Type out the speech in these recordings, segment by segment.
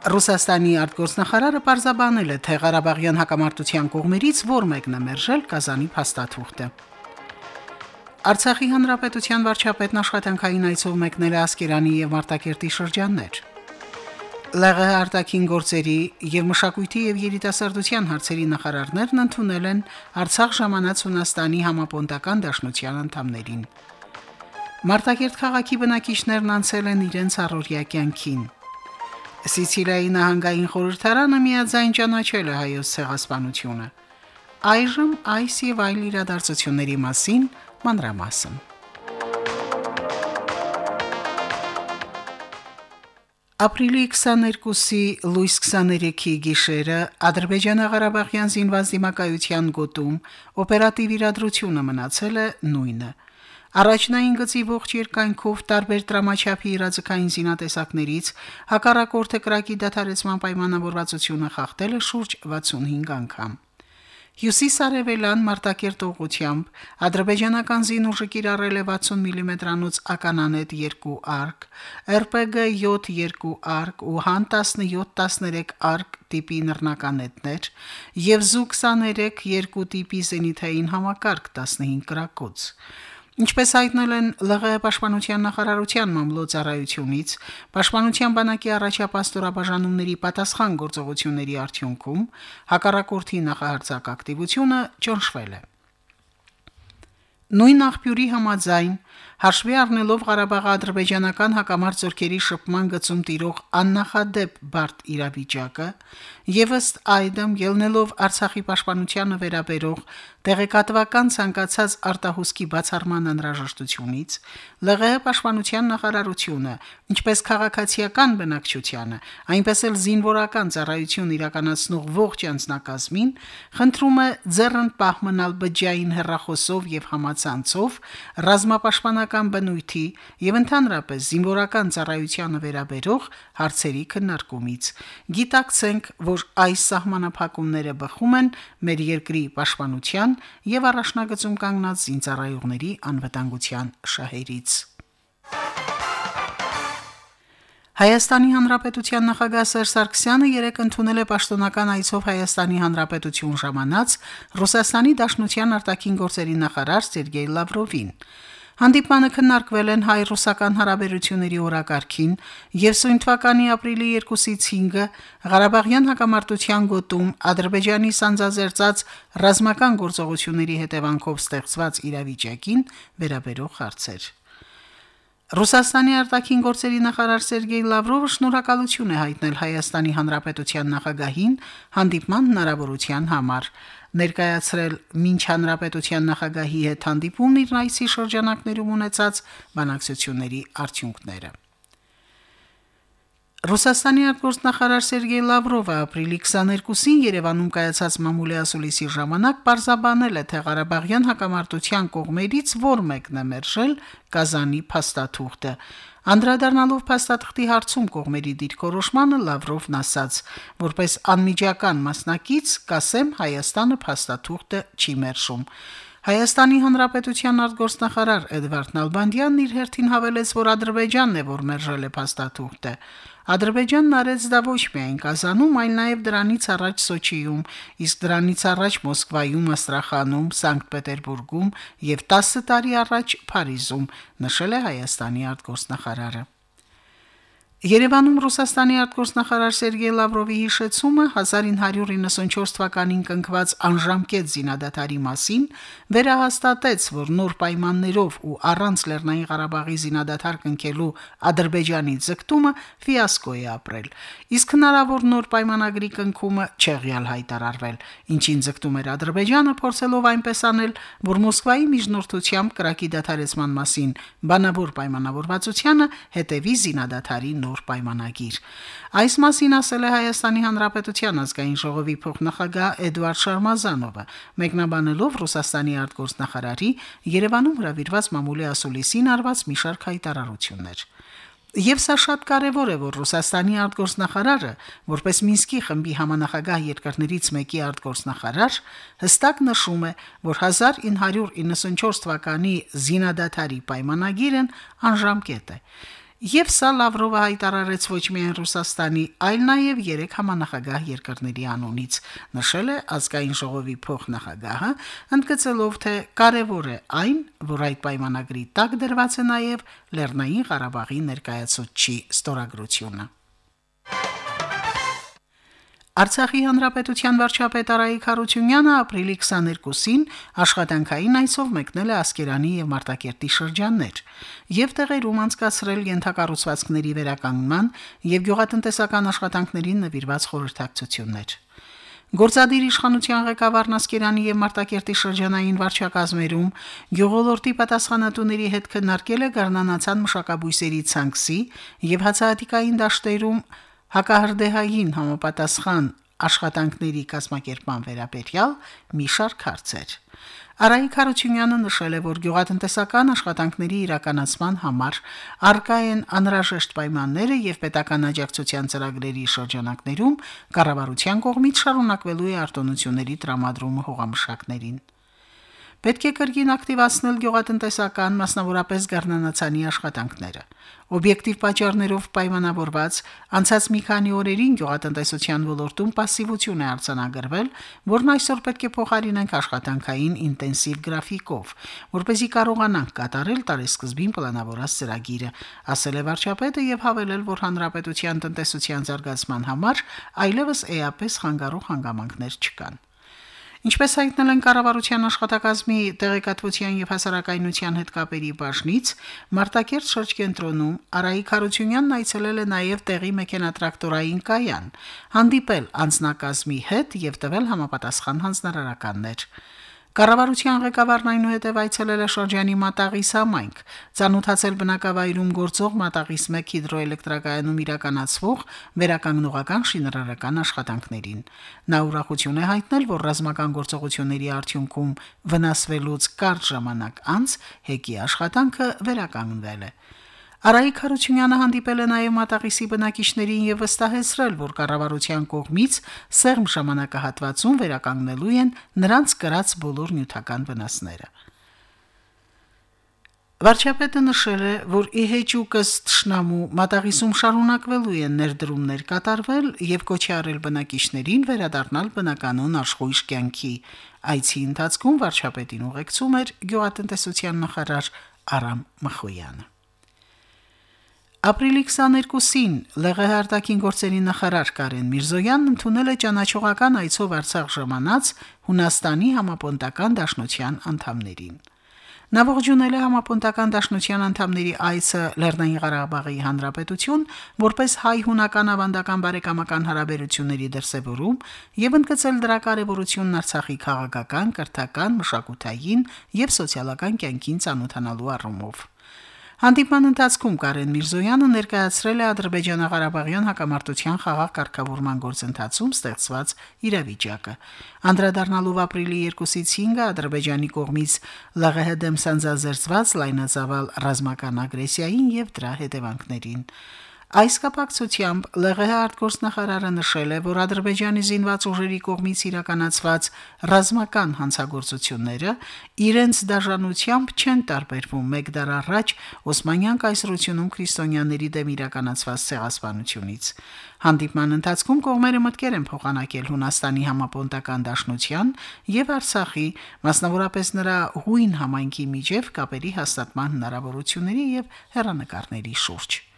Ռուսաստանի արտգործնախարարը պարզաբանել է, թե Ղարաբաղյան հակամարտության կողմերից որ մեկն է մերժել Կազանի փաստաթուղթը։ Արցախի հանրապետության վարչապետն աշխատանքային այցով մեկնել է Ասկերանի եւ Մարտակերտի շրջաններ։ ԼՂՀ արտաքին գործերի եւ մշակույթի եւ երիտասարդության հարցերի նախարարներն ընդունել են Արցախ ժամանած Հունաստանի համապոնտական դաշնության անդամներին։ Մարտակերտ քաղաքի բնակիչներն անցել են իրենց առօրյա կյանքին։ Սիցիլիայի նահանգային խորհրդարանը միաձայն ճանաչել է հայոց ցեղասպանությունը։ Այժմ այս եւ այլ իրադարձությունների մասին մանրամասն։ Ապրիլի 22-ի լույս 23-ի գիշերը Ադրբեջանա-Ղարաբաղյան զինված դիմակայության գոտում օպերատիվ իրադրությունը մնացել է նույնը։ Առաջնային գծի ողջ երկայնքով տարբեր դրամաչափի իրազեկային զինատեսակներից հակառակորդը կրակի դադարեցման պայմանավորվածությունը խախտել է շուրջ 65 անգամ։ Հյուսիսարևելան Մարտակերտ ուղությամբ ադրբեջանական զինուժը կիրառել է 60 մմ-անոց ականանետ 2 արկ, RPG 7 2 արկ ու Han 17-13 արկ տիպի նռնականետներ եւ Zu-23 2 տիպի զենիթային համակարգ 15 կրակոց։ Ինչպես հայտնել են ԼՂՀ պաշտպանության նախարարության մամլոյցարայությունից, պաշտպանության բանակի առաջապատстоրաբաժանումների պատասխան գործողությունների արդյունքում հակառակորդի նախահարձակ ակտիվությունը ճնշվել է։ Նույն աղբյուրի համաձայն հաշվի առնելով Ղարաբաղի ադրբեջանական հակամարտ զորքերի շփման գծում տիրող աննախադեպ բարդ իրավիճակը եւ ըստ այդմ ելնելով Արցախի պաշտպանությանը վերաբերող տեղեկատվական ցանկացած արտահոսքի բացառման անհրաժեշտությունից ԼՂՀ պաշտպանության նախարարությունը ինչպես քաղաքացիական բնակչությանը այնպես էլ զինվորական ծառայություն իրականացնող ողջ անձնակազմին խնդրում է ձեռն պահ մնալ բջջային հերրախոսով եւ համացանցով ռազմապաշտպանական բնույթի եւ ընդհանրապես զինվորական ծառայությանը վերաբերող հարցերի քննարկումից գիտակցենք որ այս սահմանափակումները բխում են մեր երկրի պաշտպանության եւ առաջնագծում կանգնած զինծառայողների անվտանգության շահերից։ Հայաստանի Հանրապետության նախագահ Սերժ Սարգսյանը երեկ ընդունել է պաշտոնական այցով Հայաստանի Հանրապետություն ժամանած Ռուսաստանի Դաշնության արտաքին գործերի նախարար Սերգեյ Լավրովին։ Հանդիպանը քննարկվել են հայ-ռուսական հարաբերությունների օրակարգին եւ սույն թվականի ապրիլի 2-ից 5-ը Ղարաբաղյան հակամարտության գոտում Ադրբեջանի սանձազերծած ռազմական գործողությունների հետևանքով ստեղծված իրավիճակին վերաբերող հարցեր։ Ռուսաստանի արտաքին գործերի նախարար Սերգեյ Լավրովը շնորհակալություն է հայտնել Հայաստանի Հանրապետության նախագահին հանդիպման հնարավորության համար ներկայացրել մինչ հանրապետության նախագահի հետ հանդիպումն իր նայսի շրջանակներում ունեցած բանակցությունների արդյունքները։ Ռուսաստանի արտգործնախարար Սերգեյ Լավրովը ապրիլի 22-ին Երևանում կայացած մամուլի ասուլիսի ժամանակ պարզաբանել է, թե Ղարաբաղյան հակամարտության կողմերից որ մեկն է մերժել Կազանի փաստաթուղթը։ Անդրադառնալով փաստաթղթի հարցում կողմերի դիրքորոշմանը Լավրովն ասաց, որպես անմիջական մասնակից կասեմ Հայաստանը փաստաթուղթը չի մերժում։ Հայաստանի Հանրապետության արտգործնախարար Էդվարդ Նալբանդյանն իր հերթին հավելեց, որ Ադրբեջանն է, որ մերժել է փաստաթուղթը։ Ադրբեջանն արեց դա ոչ միայն Կազանում, այլ նաև դրանից առաջ Սոչիում, իսկ դրանից առաջ Մոսկվայում, Աստրախանում, Սանկտ Պետերբուրգում եւ 10 տարի առաջ Փարիզում, նշել է Հայաստանի արտգործնախարարը։ Երևանում Ռուսաստանի արտգործնախարար Սերգեյ Լավրովի հիշեցումը 1994 թվականին կնքված անժամկետ զինադատարի մասին վերահաստատեց, որ նոր պայմաններով ու առանց Լեռնային Ղարաբաղի զինադատար կնքելու Ադրբեջանի ձգտումը ֆիասկո է ապրել։ Իսկ հնարավոր նոր պայմանագրի կնքումը չեղյալ հայտարարվել, ինչին ձգտում էր Ադրբեջանը փորձելով այնպես անել, որ Մոսկվայի միջնորդությամբ կրակի դադարեցման մասին բանավոր պայմանավորվածությանը հետևի զինադատարի նոր նոր պայմանագիր։ Այս մասին ասել է Հայաստանի Հանրապետության ազգային ժողովի փոխնախագահ Էդուարդ Շարմազանովը, մեկնաբանելով Ռուսաստանի արտգործնախարարի Երևանում հրավիրված մամուլի ասուլիսին արված մի շարք հայտարարություններ։ Եվ սա շատ կարևոր է, որ Ռուսաստանի արտգործնախարարը, որպես Մինսկի խմբի համանախագահ երկրներից մեկի արտգործնախարար, հստակ նշում է, որ 1994 թվականի զինադատարի պայմանագիրն անժամկետ է։ Եվ սա Լավրովը հայտարարեց ոչ միայն Ռուսաստանի, այլ նաև երեք համանախագահ երկրների անունից, նշել է ազգային ժողովի փոխնախագահը, ընդգծելով, թե կարևոր է այն, որ այդ պայմանագրի տակ դրված է նաև Լեռնային Ղարաբաղի ներկայացուցչի ստորագրությունը։ Արցախի հանրապետության վարչապետ Արայիկ Խարությունյանը ապրիլի 22-ին աշխատանքային այցով մեկնել է Ասկերանի եւ Մարտակերտի շրջաններ եւ տեղերում անցկացրել յենթակառուցվածքների վերականգնման եւ գյուղատնտեսական աշխատանքներին նվիրված խորհրդակցություններ։ Գործադիր իշխանության ղեկավարն Ասկերանի եւ Մարտակերտի շրջանային վարչակազմերում գյուղոլորտի պատասխանատուների հետ քննարկել է Գառնանացան մշակաբույսերի ցանքսի եւ հացահատիկային դաշտերում հակահրդեհային համապատասխան աշխատանքների կազմակերպման վերաբերյալ մի շարք հարցեր։ Արայիկ Խարությունյանը նշել է, որ գյուղատնտեսական աշխատանքների իրականացման համար արկա են անհրաժեշտ պայմանները եւ պետական աջակցության ծրագրերի շրջանակներում կառավարության կողմից շարունակվելու է արտոնությունների տրամադրումը հողամշակներին։ Պետք է կրկին ակտիվացնել գյուղատնտեսական, մասնավորապես գառնանացանի աշխատանքները։ Օբյեկտիվ պատճառներով պայմանավորված անցած մի քանի օրերին գյուղատնտեսության ոլորտում пассивություն է արձանագրվել, որն այսօր պետք է փոխարինենք աշխատանքային ինտենսիվ գրաֆիկով, որպեսզի կարողանանք կատարել տարեսկզբին պլանավորած ծրագիրը, ասել է վարչապետը եւ հավելել, որ հանրապետության տնտեսության զարգացման համար այլևս էապես խանգարող հանգամանքներ չկան։ Ինչպես հայտնել են կառավարության աշխատակազմի տեղեկատվության եւ հասարակայնության հետ կապերի բաժնից, Մարտակերտ շրջկենտրոնում Արայիկ Խարությունյանն այցելել է նաեւ տեղի մեքենատրակտորային կայան, հանդիպել անձնակազմի հետ եւ տվել համապատասխան հանձնարարականներ։ Կառավարության ղեկավարն այնուհետև այցելել է շրջանի Մատաղի համայնք, ցանոթացել բնակավայրում գործող Մատաղիս 1 հիդրոէլեկտրակայանում իրականացվող վերականգնողական շինարարական աշխատանքներին։ Նա ուրախություն է հայտնել, որ ռազմական գործողությունների արդյունքում վնասվելուց կարճ ժամանակ անց հեկի աշխատանքը վերականգնվել է։ Արայիկ Խարությունյանը հանդիպել է նաև Մատաղիսի բնակիչներին եւ վստահեցրել, որ կառավարության կողմից սերմ ժամանակահատվածում վերականգնելու են նրանց կրած բոլոր նյութական վնասները։ Վարչապետը նշել է, որ ի հեճուկս ճշնամու Մատաղիսում շարունակվելու են ներդրումներ կատարվել եւ կոչի արել բնակիչներին վերադառնալ բնականոն աշխույժ կյանքի։ Այցի ընթացքում վարչապետին ուղեկցում էր գյուղատնտեսության նախարար Արամ Մխոյանը։ Ապրիլի 22-ին ԼՂՀ-արտաքին գործերի նախարար Կարեն Միրզոյանն ընդունել է ճանաչողական այցով Արցախ ժամանած Հունաստանի համապոնտական դաշնության անդամներին։ Նա ողջունել է համապոնտական դաշնության անդամների այցը Լեռնային Ղարաբաղի Հանրապետություն, որպես հայ-հունական ավանդական բարեկամական հարաբերությունների դրսևորում եւ ընդգծել դրա կարեւորությունն Արցախի քաղաքական, կրթական, մշակութային եւ սոցիալական կյանքին ծանոթանալու առումով։ Հանդիպման ընթացքում Կարեն Միրզոյանը ներկայացրել է Ադրբեջանա-Ղարաբաղյան հակամարտության խաղաղ կարգավորման գործընթացում ստեղծված իրավիճակը։ Անդրադառնալով ապրիլի 2-ից 5-ը Ադրբեջանի կողմից ԼՂՀ դեմ սանձազերծված լայնածավալ ռազմական ագրեսիային եւ դրա հետևանքներին։ Այս կապակցությամբ ԼՂՀ արտգործնախարարը նշել է, որ Ադրբեջանի զինված ուժերի կողմից իրականացված ռազմական հանցագործությունները իրենց դաշնությամբ չեն տարբերվում մեկ դար առաջ Օսմանյան կայսրությունում քրիստոնյաների դեմ իրականացված ցեղասպանությունից։ Հանդիպման ընթացքում կողմերը մտկեր են փոխանակել Հունաստանի համապոնտական դաշնության եւ Արցախի, մասնավորապես նրա հույն համայնքի միջև կապերի հաստատման հնարավորությունների եւ հերանեկարների շուրջ։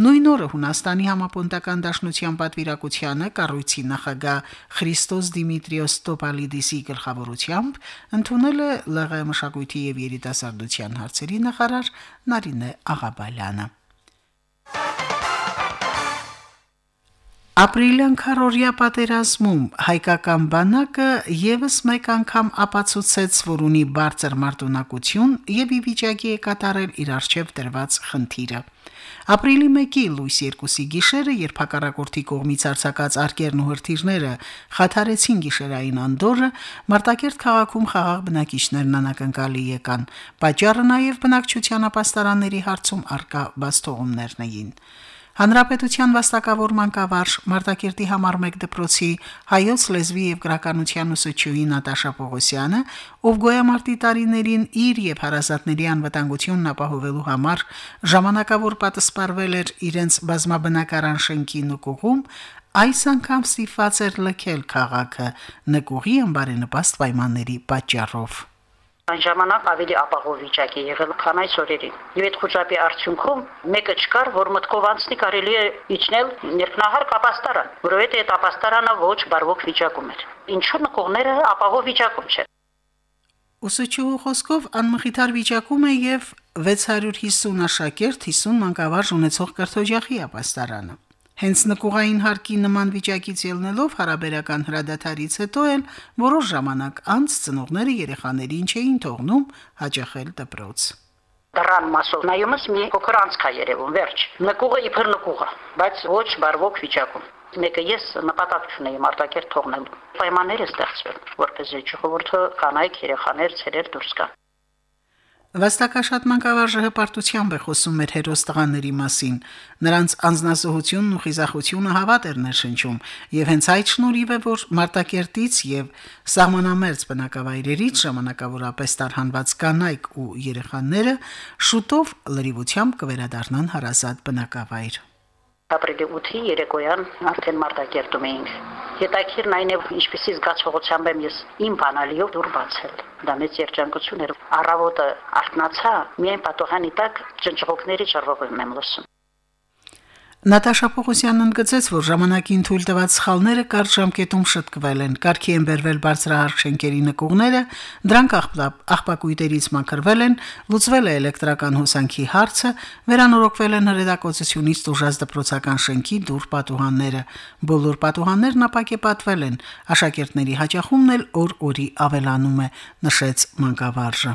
Նույն օրը Հունաստանի համապոնտական դաշնության պատվիրակությանը կառույցի նախագահ Խրիստոս Դիմիտրիոս Տոպալիդիսի գլխավորությամբ ընդունել է ԼՂ մշակույթի եւ երիտասարդության հարցերի նախարար Նարինե Աղաբալյանը։ Ապրիլյան քարորիա պատերազմում հայկական բանակը եւս մեկ անգամ ապացուցեց, որ ունի բարձր մարտունակություն եւ ի վիճակի է կատարել իր արժեվ դրված խնդիրը։ Ապրիլի 1-ի լույս 2-ի գիշերը, երբ հակառակորդի կողմից արձակած արկերն ու հրթիռները խաթարեցին գիշերային անդորը, Մարտակերտ քաղաքում խաղաղ բնակիչներն անակնկալի եկան։ Պաճառը նաև բնակչության ապաստարանների հարցում արկա բաստողումներն էին։ Հանրապետության վաստակավոր մանկավարժ Մարտակերտի համար 1 դպրոցի հայոց լեզվի եւ գրականության ուսուցչուհի Նատաշա Պողոսյանը, ով գոյամարտի տարիներին իր եւ հարազատների անվտանգությունն ապահովելու համար ժամանակավոր պատասպարվել էր իրենց բազմաբնակարան շենքի նկուղում, այս անգամ ստիպված էր լքել քաղաքը նկուղի ամբարենպաստ պայմանների պատճառով։ Այն ժամանակ ավելի ապահով վիճակ է եղել, քան այս օրերին։ Եվ այդ խոճապի արդյունքում մեկը չկար, որ մտքով անցնի կարելի է իջնել ներքնահար կապաստարան, որովհետեւ այդ ապաստարանը ոչ բարվոք վիճակում էր։ Ինչու նկողները ապահով վիճակում չէ։ Ուսուցչուհու խոսքով անմխիթար վիճակում է եւ 650 աշակերտ 50 մանկավարժ ունեցող կրթօջախի ապաստարանը։ Հենց նկուղային հարկի նման վիճակից ելնելով հարաբերական հրադադարից հետո էլ որոշ ժամանակ անց ծնողները երեխաներին չէին թողնում հաճախել դպրոց։ Դրան մասով նայումս մի փոքր անցքա երևում, վերջ։ Նկուղը իբր նկուղը, բայց ոչ բարվոք վիճակում։ Մեկը ես նպատակ չունեի մարտակեր թողնելու։ Պայմաններ է ստեղծվել, որպեսզի ժողովուրդը կանայք երեխաներ ցերեր դուրս գան։ Վաստակաշատ մանկավարժը հպարտությամբ է խոսում մեր հերոս տղաների մասին։ Նրանց անznազողությունն ու խիզախությունը հավատ էր ներշնչում, եւ հենց այդ շնորհիվ է, որ Մարտակերտից եւ սահմանամերձ բնակավայրերից ժամանակավորապես տարհանված կանայք ու երեխաները շուտով լրիվությամբ կվերադառնան հարազատ բնակավայր ապրիլի 8-ի երեկոյան արդեն մարտակերտում էինք։ Հետաքրքիրն այն է, ինչպեսի զգացողությամբ եմ ես իմ բանալիով դուր բացել։ Դա մեծ երջանկություն էր։ Առավոտը արթնացա, միայն պատողանի տակ ճնճղոկների ճռվողում եմ լսում։ Նատաշա Պողոսյանն ընդգծեց, որ ժամանակին թույլ տված սխալները կարճ ժամկետում շտկվել են, կարգի են բերվել բարձրահարկ շենքերի նկուղները, դրանք աղբակույտերից մաքրվել են, լուծվել է էլեկտրական հոսանքի հարցը, վերանորոգվել են հրետակոծությունից դժուժած դպրոցական շենքի դուր պատուհանները։ Բոլոր պատուհաններն ապակեպատվել են, աշակերտների հաճախումն էլ օր-օրի ավելանում է, նշեց մանկավարժը։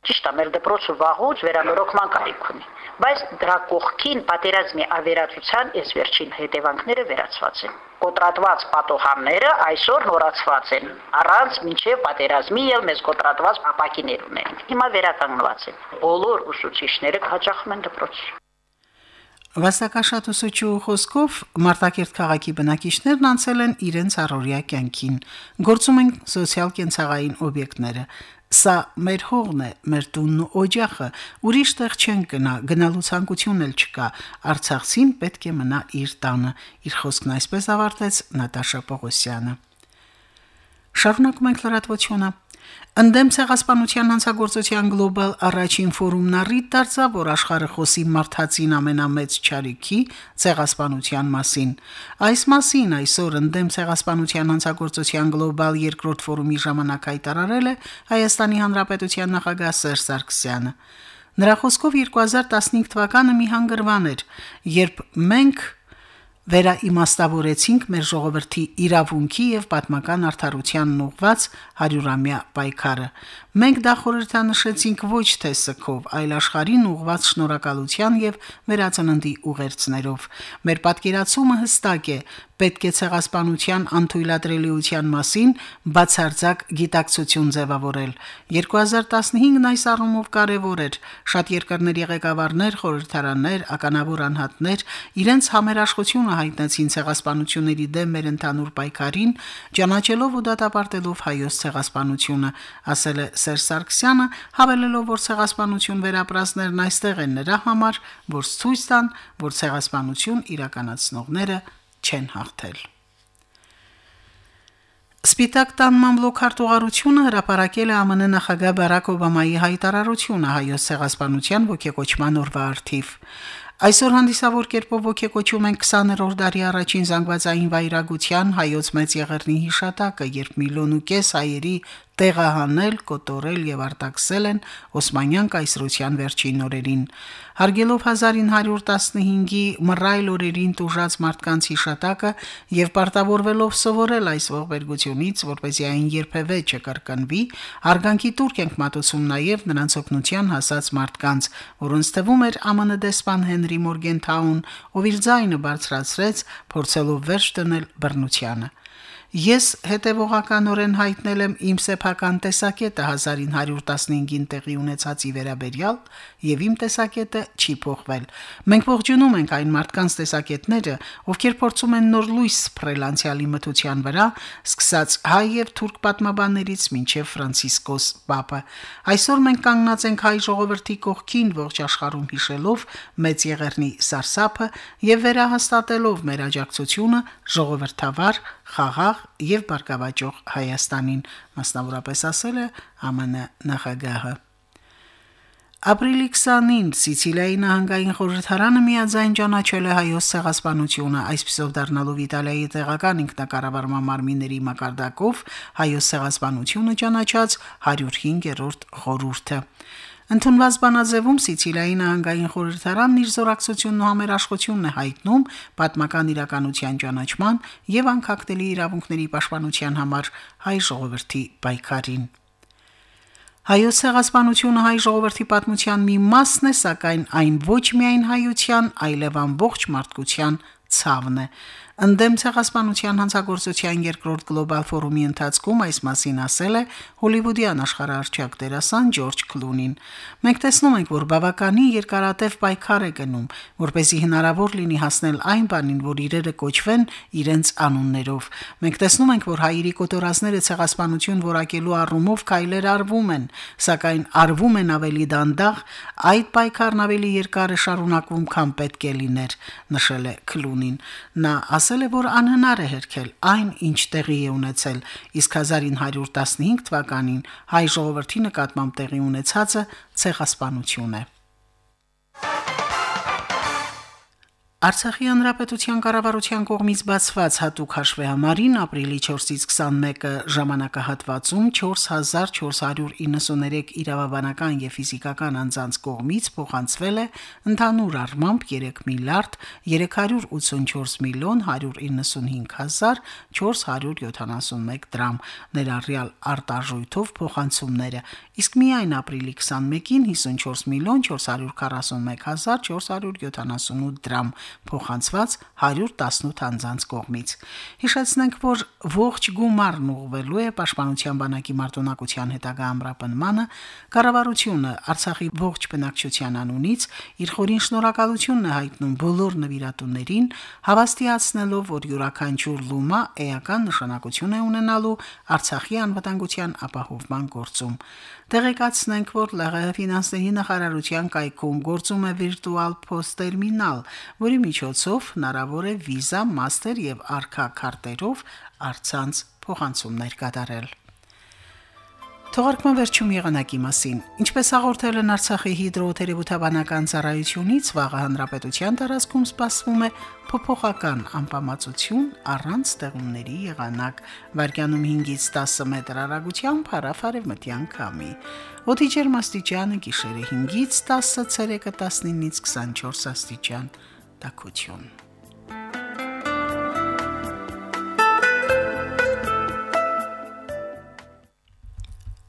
Ճիշտ է, մեր դպրոցը վաղուց վերանորոգման կարիք ունի, բայց դրա կողքին պատերազմի ավերածության այս վերջին հետևանքները վերացված են։ Կոտրատված պատոհանները այսօր նորացված են, առանց մինչև պատերազմի ել մեզ կոտրատված ապակիներ ունեն։ Հիմա վերականգնված են։ Բոլոր ուսուցիչները հաճախում են դպրոց։ Վասակաշատ ուսուցչու խոսքով Մարտակերտ քաղաքի բնակիչներն անցել են իրենց առօրյա կյանքին։ Գործում են սոցիալ-կենցաղային օբյեկտները, Սա մեր հողն է, մեր տունն ու օջախը, ուրիշ տեղ չեն գնա, գնալու ցանկություն էլ չկա։ Արցախցին պետք է մնա իր տանը։ Իր խոսքն այսպես ավարտեց Նատաշա Պողոսյանը։ Շարունակում ենք լրատվությունը։ Ընդդեմ ցեղասպանության հանցագործության գլոբալ առաջին ֆորումն առիթ դարձավ, որ աշխարհը խոսի մարդածին ամենամեծ ճարիքի ցեղասպանության մասին։ Այս մասին այսօր ընդդեմ ցեղասպանության հանցագործության գլոբալ երկրորդ ֆորումի ժամանակ հայտարարել է Հայաստանի Հանրապետության նախագահ Սերժ Սարգսյանը։ Նրա խոսքով 2015 թվականը մի հանգրվան էր, երբ մենք վերաիմաստավորեցինք մեր ժողովրդի իրավունքի եւ պատմական արդարության ուղված 100-ամյա պայքարը։ Մենք դա խորհրդանշեցինք ոչ թե սքով, այլ աշխարհին ուղված շնորհակալության եւ վերածննդի ուղերձներով։ Մեր պատկերացումը հստակ է, պետք է ցեղասպանության անթույլատրելիության մասին բացարձակ գիտակցություն ձևավորել։ 2015-ն այս առումով կարևոր էր։ Շատ երկրների ղեկավարներ, խորհրդարաններ, ականավոր անհատներ իրենց համերաշխությունը հայտնեցին ցեղասպանությունների դեմ մեր ընդհանուր պայքարին, ճանաչելով ու դատապարտելով հայոց ցեղասպանությունը, ասել է Սերժ Սարգսյանը, հավելելով, որ ցեղասպանություն վերապրածներն այստեղ են նրա համար, որ ցույց տան, որ ցեղասպանություն իրականացնողները չեն հաղթել։ Սպիտակ տան մամլոք հարտուղարությունը հրապարակել է ԱՄՆ նախագահ Բարակ Օբամայի հայտարարությունը հայոց ցեղասպանության ողջեկոչման օրվա արդիվ։ Այսօր հանդիսավոր կերպով ողջեկոչում են 20-րդ դարի առաջին զանգվածային վայրագության հայոց մեծ եղերնի հիշատակը, երբ միլիոն ու կես հայերի տեղահանել, կոտորել եւ արտաքսել են Օսմանյան կայսրության վերջին օրերին։ Հարգելով 1915-ի մռայլ օրերին տուժած մարդկանց հիշատակը եւ պարտավորվելով սովորել այս ողբերգությունից, որպեսզի այն երբևէ չկրկնվի, հարգանքի տուրք ենք մատուցում նաեւ նրանց օգնության հասած մարդկանց, որոնց թվում էր ԱՄՆ դեսպան Հենրի Մորգենթաուն, ով իր ձայնը բարձրացրեց, փորձելով վերջ դնել բռնությանը։ Ես հետևողականորեն հայտնել եմ իմ սեփական տեսակետը 1915-ին տեղի ունեցածի վերաբերյալ եւ իմ տեսակետը չի փոխվել։ Մենք ողջունում ենք այն մարդկանց տեսակետները, ովքեր փորձում են նոր լույս սփռել անցյալի մթության վրա, սկսած հայ եւ թուրք պատմաբաններից մինչեւ Ֆրանցիսկոս Պապը։ Այսօր մենք կանգնած ենք հայ ժողովրդի կողքին ողջ աշխարհում հիշելով մեծ եղերնի սարսափը եւ վերահաստատելով մեր աջակցությունը ժողովրդավար խաղաղ եւ բարգավաճող Հայաստանին, մասնավորապես ասել է ԱՄՆ նախագահը։ Ապրիլի 20-ին Սիցիլիայի նահանգային խորհրդարանը միաձայն ճանաչել է հայոց ցեղասպանությունը, այսպիսով դառնալով Իտալիայի տեղական ինքնակառավարման մարմինների մակարդակով հայոց ցեղասպանությունը ճանաչած 105-րդ խորհուրդը։ Ընդունված բանաձևում Սիցիլիայի նահանգային խորհրդարանն իր զորակցությունն ու համերաշխությունն է հայտնում պատմական իրականության ճանաչման եւ անկախտելի իրավունքների պաշտպանության համար հայ ժողովրդի պայքարին։ Հայոց ցեղասպանությունը հայ ժողովրդի պատմության մի մասն է, սակայն այն ոչ միայն հայության, այլև ամբողջ մարդկության ցավն է։ Ընդդեմ ցեղասպանության հանցագործության երկրորդ գլոբալ ֆորումի ընթացքում այս մասին ասել է հոլիվուդյան աշխարհարչակ դերասան Ջորջ Քլունին։ Մենք տեսնում ենք, որ բավականին երկարատև պայքար է գնում, որ เป զի հնարավոր լինի հասնել այն բանին, որ իրերը կոչվեն իրենց անուններով։ Մենք տեսնում ենք, որ հայերի կոտորածները ցեղասպանություն որակելու առումով քայլեր արվում են, սակայն արվում են ավելի դանդաղ, այդ պայքարն ավելի երկար է շարունակվում, քան պետք է լիներ, նշել է Քլունին։ Նա ասել է, որ անհնար է հերքել այն, ինչ տեղի է ունեցել, իսկ 1915 թվականին հայ ժողովրդի նկատմամբ տեղի ունեցածը ցեղասպանություն է։ Արցախի հանրապետության կառավարության կողմից բացված հատուկ հաշվեհամարին ապրիլի 4-ից 21-ը ժամանակահատվածում 4493 իրավաբանական եւ ֆիզիկական անձանց կողմից փոխանցվել է ընդհանուր առմամբ 3 միլիարդ 384 միլիոն 195 հազար 471 դրամ ներառյալ արտարժույթով փոխանցումները իսկ միայն ապրիլի 21-ին 54 միլիոն 441 հազար 478 դրամ փոխանցված 118 անձանց կողմից։ Հիշեցնենք, որ ողջ գումարն ուղղվելու է Պաշտպանության բանակի մարտունակության հետագա ամրապնմանը, կառավարությունը Արցախի ողջ բնակչության անունից իր խորին շնորհակալությունն է հայտնում բոլոր նվիրատուներին, հավաստիացնելով, որ յուրաքանչյուր լումա էական նշանակություն է ունենալու Արցախի անվտանգության ապահովման գործում։ Տեղեկացնենք, որ ԼՂՀ ֆինանսների նախարարության կայքում գործում է վիրտուալ փոստ տերմինալ, որի միջոցով հնարավոր է վիզա, մաստեր եւ արքա քարտերով արցանց փոխանցումներ կատարել։ Թողարկման վերջում եղանակի մասին։ Ինչպես հաղորդել են Արցախի հիդրոթերապևտաբանական ծառայությունից, վաղը հանրապետության տարածքում սպասվում է փոփոխական անբավարարություն առանց ստեղումների եղանակ։ Վարկյանում 5-ից 10 մետր հեռագությամբ հարավարևմտյան քամի։ Օդի ջերմաստիճանը գիշերը 5-ից 10, ցերեկը 19-ից 24 աստիճան։ Տակություն։